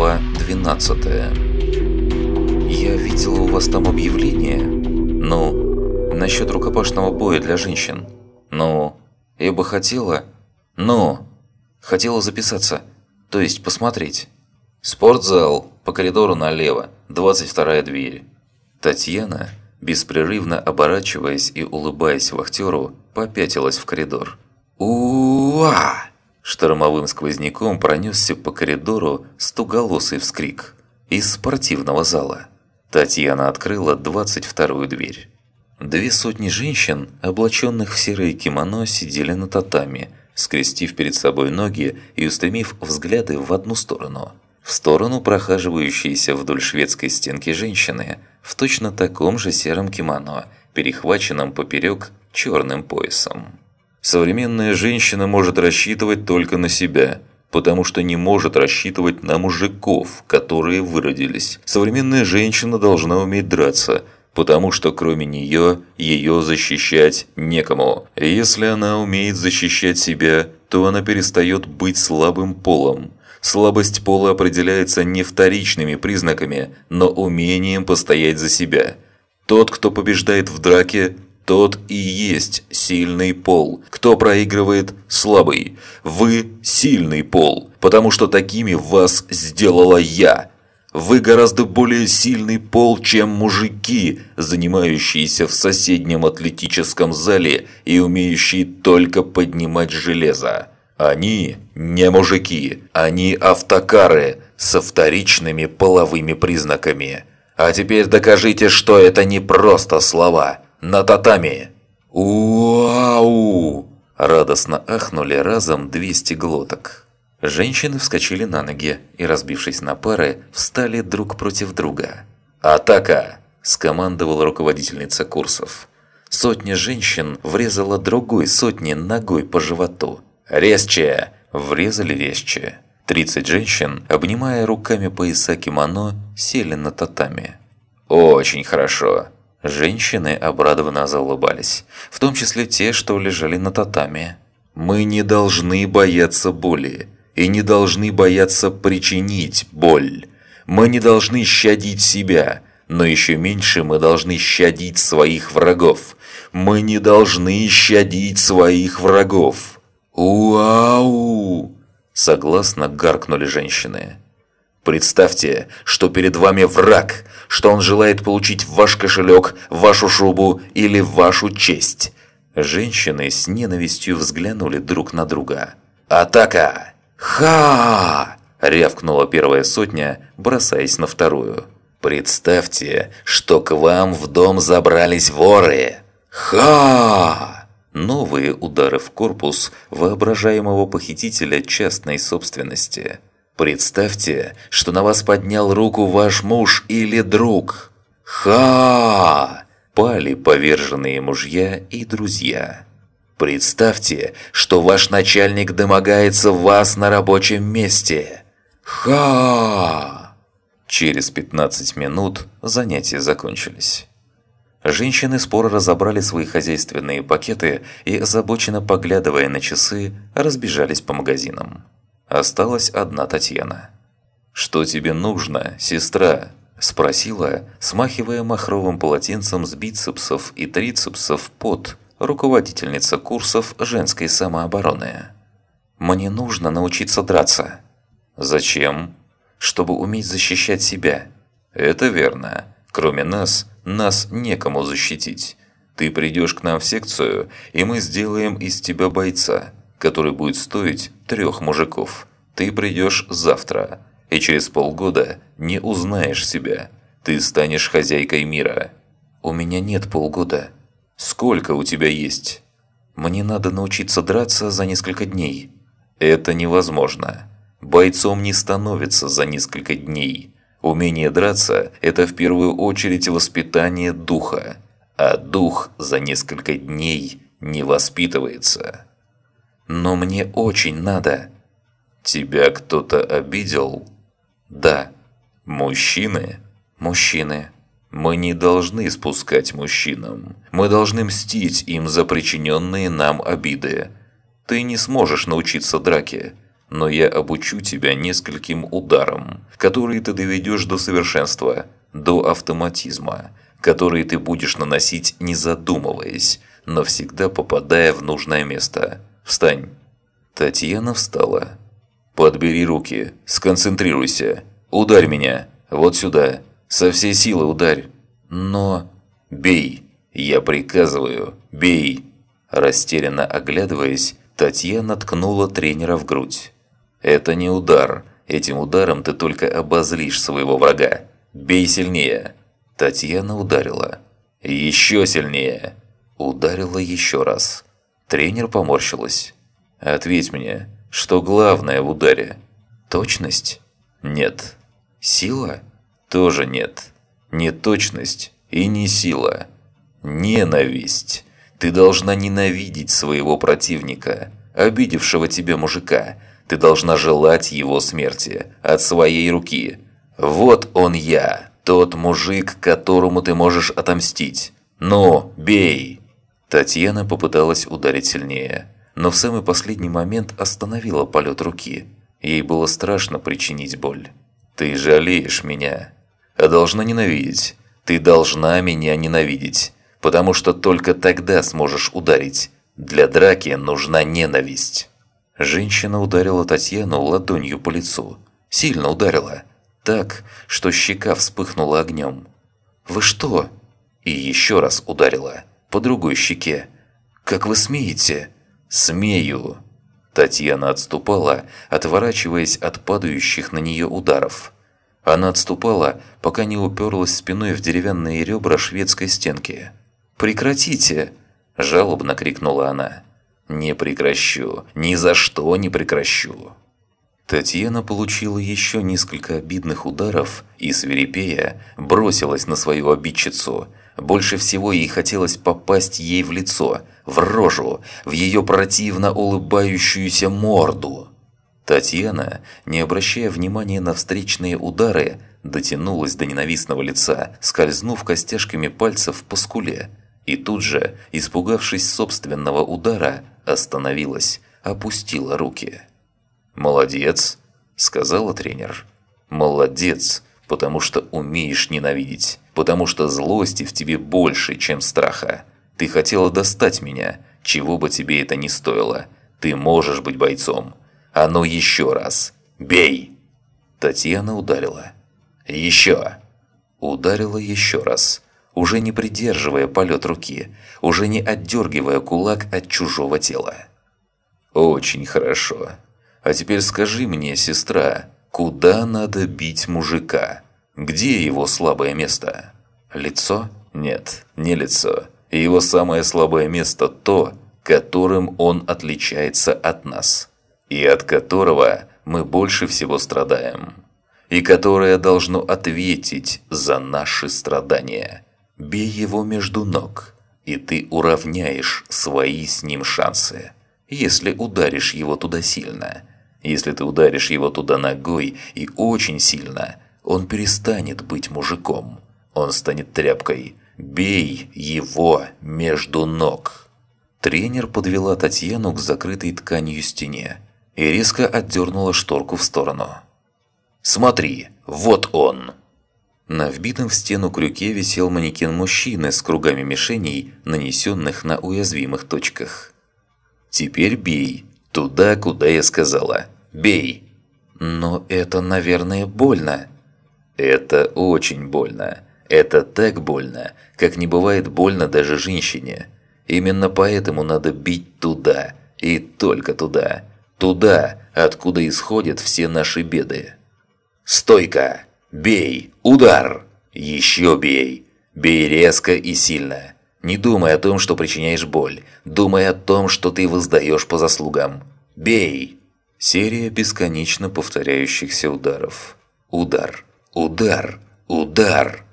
Глава 12 «Я видела у вас там объявление. Ну, насчет рукопашного боя для женщин. Ну, я бы хотела... Ну, хотела записаться. То есть посмотреть. Спортзал, по коридору налево, 22 дверь». Татьяна, беспрерывно оборачиваясь и улыбаясь вахтеру, попятилась в коридор. «У-а!» Штормовым сквозняком пронесся по коридору стуголосый вскрик из спортивного зала. Татьяна открыла 22-ю дверь. Две сотни женщин, облаченных в серые кимоно, сидели на татами, скрестив перед собой ноги и устремив взгляды в одну сторону. В сторону прохаживающейся вдоль шведской стенки женщины в точно таком же сером кимоно, перехваченном поперек черным поясом. Современная женщина может рассчитывать только на себя, потому что не может рассчитывать на мужиков, которые выродились. Современная женщина должна уметь драться, потому что кроме нее, ее защищать некому. Если она умеет защищать себя, то она перестает быть слабым полом. Слабость пола определяется не вторичными признаками, но умением постоять за себя. Тот, кто побеждает в драке, тот и есть сильный пол. Кто проигрывает – слабый. Вы – сильный пол, потому что такими вас сделала я. Вы гораздо более сильный пол, чем мужики, занимающиеся в соседнем атлетическом зале и умеющие только поднимать железо. Они не мужики, они автокары со вторичными половыми признаками. А теперь докажите, что это не просто слова – на татами!» «Уау!» – радостно ахнули разом 200 глоток. Женщины вскочили на ноги и, разбившись на пары, встали друг против друга. «Атака!» – скомандовала руководительница курсов. Сотня женщин врезала другой сотне ногой по животу. «Резче!» – врезали резче. 30 женщин, обнимая руками пояса кимоно, сели на татами. «Очень хорошо!» Женщины обрадованно заулыбались, в том числе те, что лежали на татами. «Мы не должны бояться боли и не должны бояться причинить боль. Мы не должны щадить себя, но еще меньше мы должны щадить своих врагов. Мы не должны щадить своих врагов». «Уау!» – согласно гаркнули женщины. Представьте, что перед вами враг, что он желает получить ваш кошелек, вашу шубу или вашу честь. Женщины с ненавистью взглянули друг на друга. «Атака! Ха!» – рявкнула первая сотня, бросаясь на вторую. «Представьте, что к вам в дом забрались воры! Ха!» Новые удары в корпус воображаемого похитителя частной собственности – Представьте, что на вас поднял руку ваш муж или друг. Ха! Пали поверженные мужья и друзья. Представьте, что ваш начальник домогается вас на рабочем месте. Ха! Через 15 минут занятия закончились. Женщины споро разобрали свои хозяйственные пакеты и, озабоченно поглядывая на часы, разбежались по магазинам. Осталась одна Татьяна. «Что тебе нужно, сестра?» – спросила, смахивая махровым полотенцем с бицепсов и трицепсов под руководительница курсов женской самообороны. «Мне нужно научиться драться». «Зачем?» «Чтобы уметь защищать себя». «Это верно. Кроме нас, нас некому защитить. Ты придешь к нам в секцию, и мы сделаем из тебя бойца, который будет стоить трех мужиков. Ты придешь завтра, и через полгода не узнаешь себя. Ты станешь хозяйкой мира. У меня нет полгода. Сколько у тебя есть? Мне надо научиться драться за несколько дней. Это невозможно. Бойцом не становится за несколько дней. Умение драться – это в первую очередь воспитание духа, а дух за несколько дней не воспитывается. Но мне очень надо. Тебя кто-то обидел? Да. Мужчины? Мужчины. Мы не должны спускать мужчинам. Мы должны мстить им за причиненные нам обиды. Ты не сможешь научиться драке. но я обучу тебя нескольким ударам, которые ты доведешь до совершенства, до автоматизма, которые ты будешь наносить не задумываясь, но всегда попадая в нужное место. Встань!» Татьяна встала. «Подбери руки, сконцентрируйся, ударь меня, вот сюда, со всей силы ударь. Но... Бей! Я приказываю, бей!» Растерянно оглядываясь, Татьяна ткнула тренера в грудь. «Это не удар. Этим ударом ты только обозлишь своего врага. Бей сильнее!» Татьяна ударила. «Еще сильнее!» Ударила еще раз. Тренер поморщилась. «Ответь мне, что главное в ударе? Точность? Нет. Сила? Тоже нет. Не точность и не сила. Ненависть. Ты должна ненавидеть своего противника, обидевшего тебя мужика. Ты должна желать его смерти от своей руки. Вот он я, тот мужик, которому ты можешь отомстить. Ну, бей!» Татьяна попыталась ударить сильнее, но в самый последний момент остановила полет руки. Ей было страшно причинить боль. «Ты жалеешь меня, а должна ненавидеть. Ты должна меня ненавидеть, потому что только тогда сможешь ударить. Для драки нужна ненависть». Женщина ударила Татьяну ладонью по лицу. Сильно ударила. Так, что щека вспыхнула огнем. «Вы что?» И еще раз ударила по другой щеке. «Как вы смеете?» «Смею!» Татьяна отступала, отворачиваясь от падающих на нее ударов. Она отступала, пока не уперлась спиной в деревянные ребра шведской стенки. «Прекратите!» – жалобно крикнула она. «Не прекращу! Ни за что не прекращу!» Татьяна получила еще несколько обидных ударов и, свирепея, бросилась на свою обидчицу – больше всего ей хотелось попасть ей в лицо, в рожу, в ее противно улыбающуюся морду. Татьяна, не обращая внимания на встречные удары, дотянулась до ненавистного лица, скользнув костяшками пальцев по скуле. И тут же, испугавшись собственного удара, остановилась, опустила руки. «Молодец», – сказала тренер. «Молодец, потому что умеешь ненавидеть, потому что злости в тебе больше, чем страха. Ты хотела достать меня, чего бы тебе это ни стоило. Ты можешь быть бойцом. А ну еще раз. Бей!» Татьяна ударила. «Еще!» Ударила еще раз, уже не придерживая полет руки, уже не отдергивая кулак от чужого тела. «Очень хорошо. А теперь скажи мне, сестра, Куда надо бить мужика? Где его слабое место? Лицо? Нет, не лицо. Его самое слабое место то, которым он отличается от нас. И от которого мы больше всего страдаем. И которое должно ответить за наши страдания. Бей его между ног, и ты уравняешь свои с ним шансы, если ударишь его туда сильно – если ты ударишь его туда ногой и очень сильно, он перестанет быть мужиком. Он станет тряпкой. Бей его между ног. Тренер подвела Татьяну к закрытой тканью стене и резко отдернула шторку в сторону. «Смотри, вот он!» На вбитом в стену крюке висел манекен мужчины с кругами мишеней, нанесенных на уязвимых точках. «Теперь бей, Туда, куда я сказала. Бей. Но это, наверное, больно. Это очень больно. Это так больно, как не бывает больно даже женщине. Именно поэтому надо бить туда. И только туда. Туда, откуда исходят все наши беды. Стойка! Бей! Удар! Еще бей! Бей резко и сильно. Не думай о том, что причиняешь боль. Думай о том, что ты воздаешь по заслугам. Бей! Серия бесконечно повторяющихся ударов. Удар. Удар. Удар.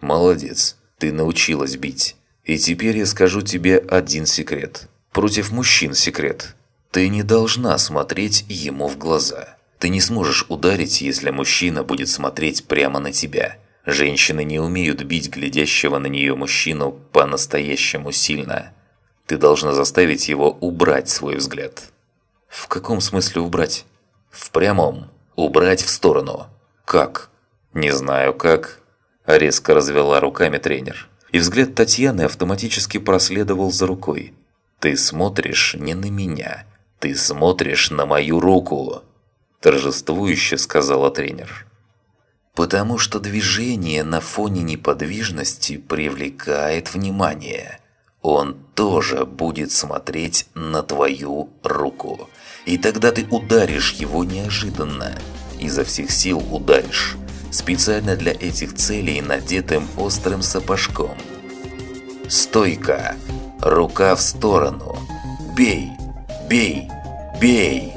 Молодец. Ты научилась бить. И теперь я скажу тебе один секрет. Против мужчин секрет. Ты не должна смотреть ему в глаза. Ты не сможешь ударить, если мужчина будет смотреть прямо на тебя. Женщины не умеют бить глядящего на нее мужчину по-настоящему сильно. Ты должна заставить его убрать свой взгляд. В каком смысле убрать? В прямом. Убрать в сторону. Как? Не знаю как. Резко развела руками тренер. И взгляд Татьяны автоматически проследовал за рукой. Ты смотришь не на меня. Ты смотришь на мою руку. Торжествующе сказала тренер. Потому что движение на фоне неподвижности привлекает внимание. Он тоже будет смотреть на твою руку. И тогда ты ударишь его неожиданно. Изо всех сил ударишь. Специально для этих целей надетым острым сапожком. Стойка. Рука в сторону. Бей, бей, бей.